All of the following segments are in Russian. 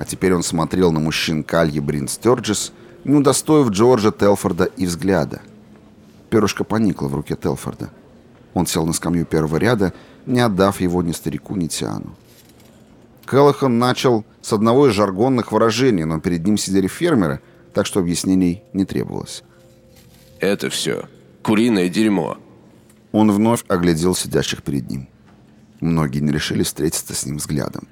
А теперь он смотрел на мужчин Кальи Брин Стерджис, не удостоив Джорджа Телфорда и взгляда. Перышко поникло в руке Телфорда. Он сел на скамью первого ряда, не отдав его ни старику, ни Тиану. Келлахан начал с одного из жаргонных выражений, но перед ним сидели фермеры, так что объяснений не требовалось. «Это все. Куриное дерьмо». Он вновь оглядел сидящих перед ним. Многие не решили встретиться с ним взглядом.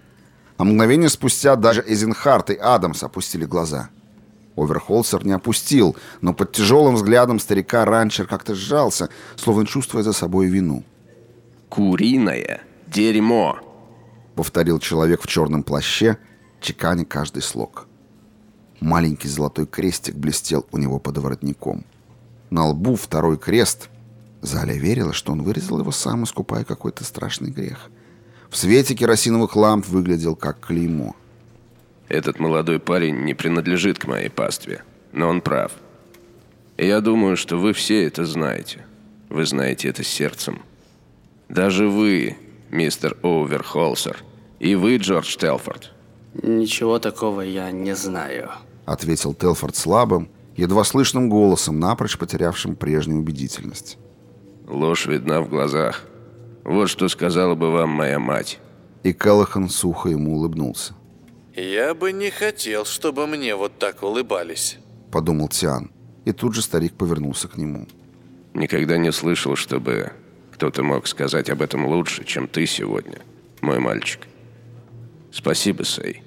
А мгновение спустя даже Эзенхарт и Адамс опустили глаза. Оверхолсер не опустил, но под тяжелым взглядом старика ранчер как-то сжался, словно чувствуя за собой вину. «Куриное дерьмо», — повторил человек в черном плаще, чеканя каждый слог. Маленький золотой крестик блестел у него под воротником. На лбу второй крест. Заля верила, что он вырезал его сам, искупая какой-то страшный грех. В свете керосиновых ламп выглядел как клеймо. Этот молодой парень не принадлежит к моей пастве, но он прав. И я думаю, что вы все это знаете. Вы знаете это сердцем. Даже вы, мистер Оуверхолсер, и вы, Джордж Телфорд. «Ничего такого я не знаю», — ответил Телфорд слабым, едва слышным голосом, напрочь потерявшим прежнюю убедительность. «Ложь видна в глазах. Вот что сказала бы вам моя мать». И Келлахан сухо ему улыбнулся. «Я бы не хотел, чтобы мне вот так улыбались», — подумал Тиан. И тут же старик повернулся к нему. «Никогда не слышал, чтобы кто-то мог сказать об этом лучше, чем ты сегодня, мой мальчик. Спасибо, Сэй».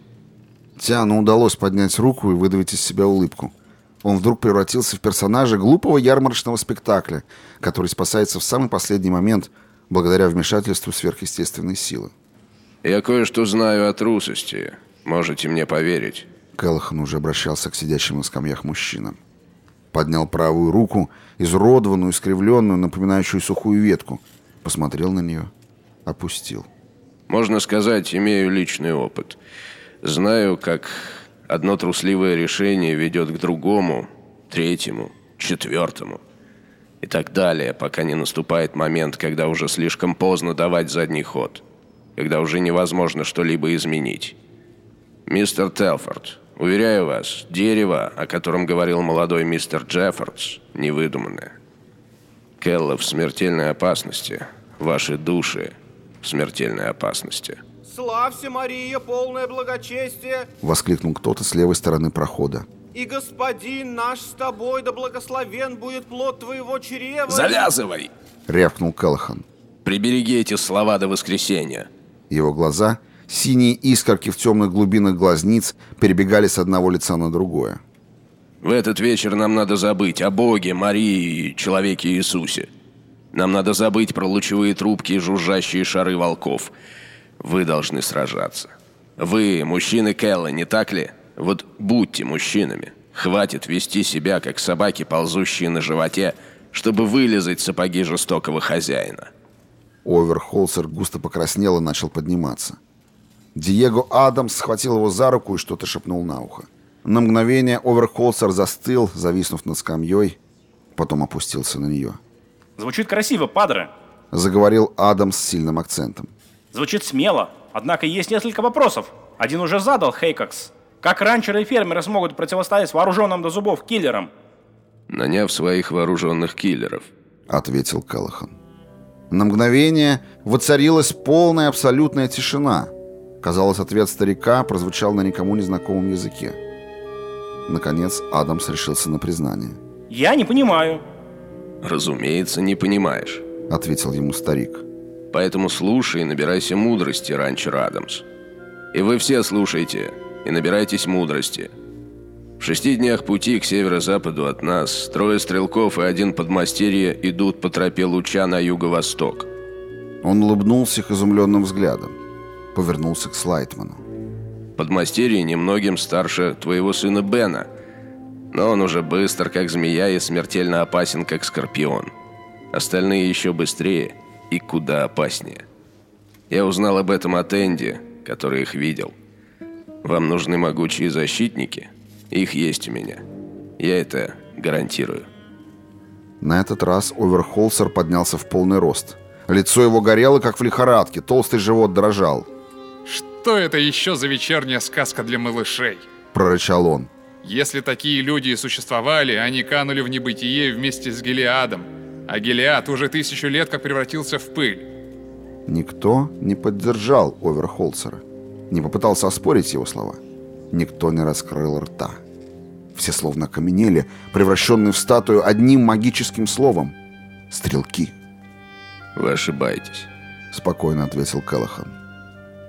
Тиану удалось поднять руку и выдавить из себя улыбку. Он вдруг превратился в персонажа глупого ярмарочного спектакля, который спасается в самый последний момент благодаря вмешательству сверхъестественной силы. «Я кое-что знаю о трусости», Можете мне поверить. Келлахан уже обращался к сидящим на скамьях мужчинам. Поднял правую руку, изуродованную, искривленную, напоминающую сухую ветку. Посмотрел на нее. Опустил. Можно сказать, имею личный опыт. Знаю, как одно трусливое решение ведет к другому, третьему, четвертому. И так далее, пока не наступает момент, когда уже слишком поздно давать задний ход. Когда уже невозможно что-либо изменить. «Мистер Телфорд, уверяю вас, дерево, о котором говорил молодой мистер Джеффордс, невыдуманное. Келла в смертельной опасности. Ваши души в смертельной опасности». «Славься, Мария, полное благочестие!» — воскликнул кто-то с левой стороны прохода. «И господин наш с тобой, да благословен будет плод твоего чрева!» «Завязывай!» — рявкнул Келлахан. «Прибереги эти слова до воскресенья!» Его глаза — Синие искорки в темных глубинах глазниц перебегали с одного лица на другое. «В этот вечер нам надо забыть о Боге, Марии и человеке Иисусе. Нам надо забыть про лучевые трубки и жужжащие шары волков. Вы должны сражаться. Вы, мужчины Келла, не так ли? Вот будьте мужчинами. Хватит вести себя, как собаки, ползущие на животе, чтобы вылезать сапоги жестокого хозяина». Оверхолсер густо покраснел и начал подниматься. Диего Адамс схватил его за руку и что-то шепнул на ухо. На мгновение Оверхолсер застыл, зависнув над скамьей, потом опустился на нее. «Звучит красиво, падре», — заговорил Адамс с сильным акцентом. «Звучит смело, однако есть несколько вопросов. Один уже задал Хейкокс. Как ранчеры и фермеры смогут противостоять вооруженным до зубов киллерам?» «Наняв своих вооруженных киллеров», — ответил Калахан. На мгновение воцарилась полная абсолютная тишина — Казалось, ответ старика прозвучал на никому незнакомом языке. Наконец, Адамс решился на признание. «Я не понимаю». «Разумеется, не понимаешь», — ответил ему старик. «Поэтому слушай и набирайся мудрости, ранчер Адамс. И вы все слушайте и набирайтесь мудрости. В шести днях пути к северо-западу от нас трое стрелков и один подмастерье идут по тропе луча на юго-восток». Он улыбнулся их изумленным взглядом повернулся к Слайтману. «Подмастерье немногим старше твоего сына Бена, но он уже быстр, как змея, и смертельно опасен, как скорпион. Остальные еще быстрее и куда опаснее. Я узнал об этом от Энди, который их видел. Вам нужны могучие защитники? Их есть у меня. Я это гарантирую». На этот раз Оверхолсер поднялся в полный рост. Лицо его горело, как в лихорадке, толстый живот дрожал. Что это еще за вечерняя сказка для малышей? Прорычал он. Если такие люди и существовали, они канули в небытие вместе с Гелиадом. А Гелиад уже тысячу лет как превратился в пыль. Никто не поддержал Оверхолсера. Не попытался оспорить его слова. Никто не раскрыл рта. Все словно окаменели, превращенные в статую одним магическим словом. Стрелки. Вы ошибаетесь. Спокойно ответил Келлахан.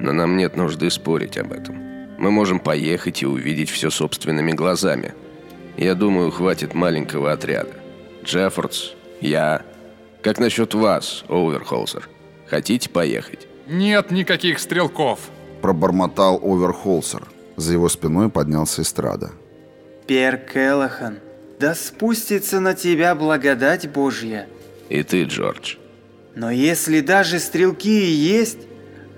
Но нам нет нужды спорить об этом. Мы можем поехать и увидеть все собственными глазами. Я думаю, хватит маленького отряда. Джеффордс, я. Как насчет вас, Оуверхолсер? Хотите поехать? Нет никаких стрелков. Пробормотал Оверхолсер. За его спиной поднялся эстрада. Пер Келлахан, да спустится на тебя благодать Божья. И ты, Джордж. Но если даже стрелки и есть,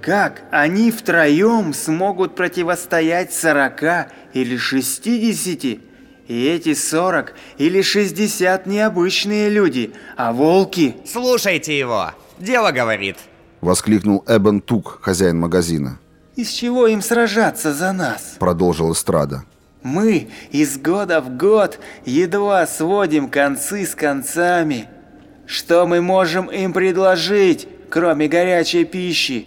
как они втроем смогут противостоять сорока или шестидесяти? И эти сорок или шестьдесят необычные люди, а волки... Слушайте его, дело говорит. Воскликнул Эбен Тук, хозяин магазина. Из чего им сражаться за нас? Продолжил эстрада. Мы из года в год едва сводим концы с концами. Что мы можем им предложить, кроме горячей пищи?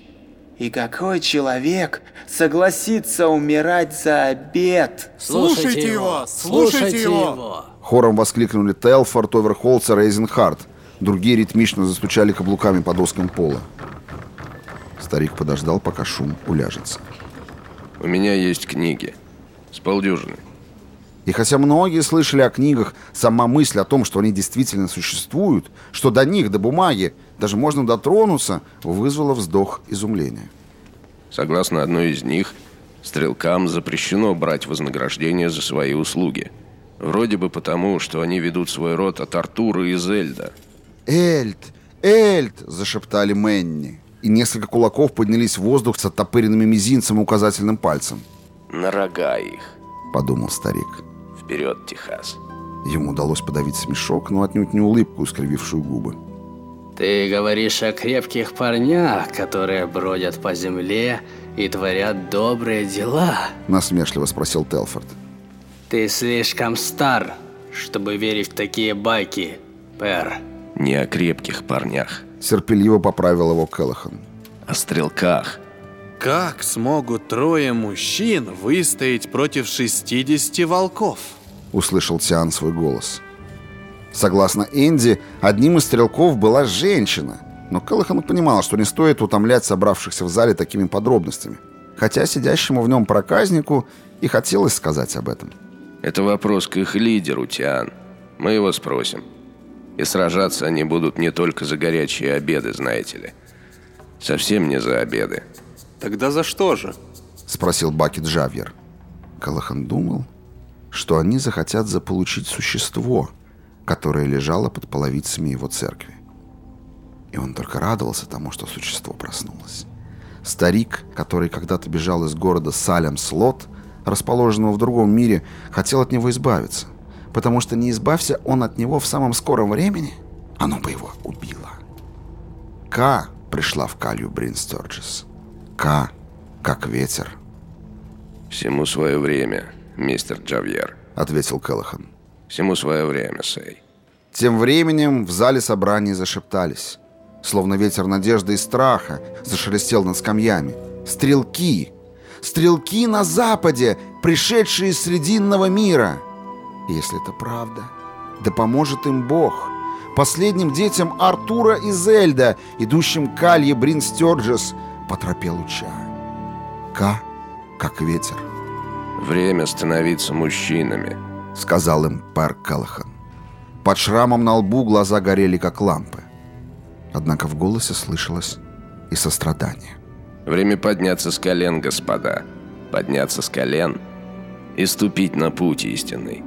И какой человек согласится умирать за обед? Слушайте его! Слушайте его! Хором воскликнули Телфорд, Оверхолцер и Эйзенхарт. Другие ритмично застучали каблуками по доскам пола. Старик подождал, пока шум уляжется. У меня есть книги. С полдюжины. И хотя многие слышали о книгах, сама мысль о том, что они действительно существуют, что до них, до бумаги, даже можно дотронуться, вызвала вздох изумления. Согласно одной из них, стрелкам запрещено брать вознаграждение за свои услуги. Вроде бы потому, что они ведут свой род от Артура и Зельда. «Эльд! Эльд!» – зашептали Мэнни. И несколько кулаков поднялись в воздух с оттопыренными мизинцем и указательным пальцем. На рога их. Подумал старик. Вперед, Техас. Ему удалось подавить смешок, но отнюдь не улыбку, искривившую губы. Ты говоришь о крепких парнях, которые бродят по земле и творят добрые дела. Насмешливо спросил Телфорд. Ты слишком стар, чтобы верить в такие байки, Пэр. Не о крепких парнях. Серпеливо поправил его Келлахан. О стрелках. Как смогут трое мужчин выстоять против 60 волков? Услышал Тиан свой голос. Согласно Энди, одним из стрелков была женщина. Но Келлахан понимал, что не стоит утомлять собравшихся в зале такими подробностями. Хотя сидящему в нем проказнику и хотелось сказать об этом. Это вопрос к их лидеру, Тиан. Мы его спросим. И сражаться они будут не только за горячие обеды, знаете ли. Совсем не за обеды. Тогда за что же? Спросил Баки Джавьер. Калахан думал, что они захотят заполучить существо, которое лежало под половицами его церкви. И он только радовался тому, что существо проснулось. Старик, который когда-то бежал из города Салем-Слот, расположенного в другом мире, хотел от него избавиться, потому что не избавься он от него в самом скором времени, оно бы его убило. Ка пришла в Калью Бринстерджес. К, как ветер. «Всему свое время, мистер Джавьер», — ответил Келлахан. «Всему свое время, Сей». Тем временем в зале собраний зашептались. Словно ветер надежды и страха зашелестел над скамьями. «Стрелки! Стрелки на западе, пришедшие из Срединного мира!» Если это правда, да поможет им Бог. Последним детям Артура и Зельда, идущим к Алье Брин Стерджес — по тропе луча. К, как ветер. «Время становиться мужчинами», — сказал им пэр Калахан. Под шрамом на лбу глаза горели, как лампы. Однако в голосе слышалось и сострадание. «Время подняться с колен, господа. Подняться с колен и ступить на путь истинный».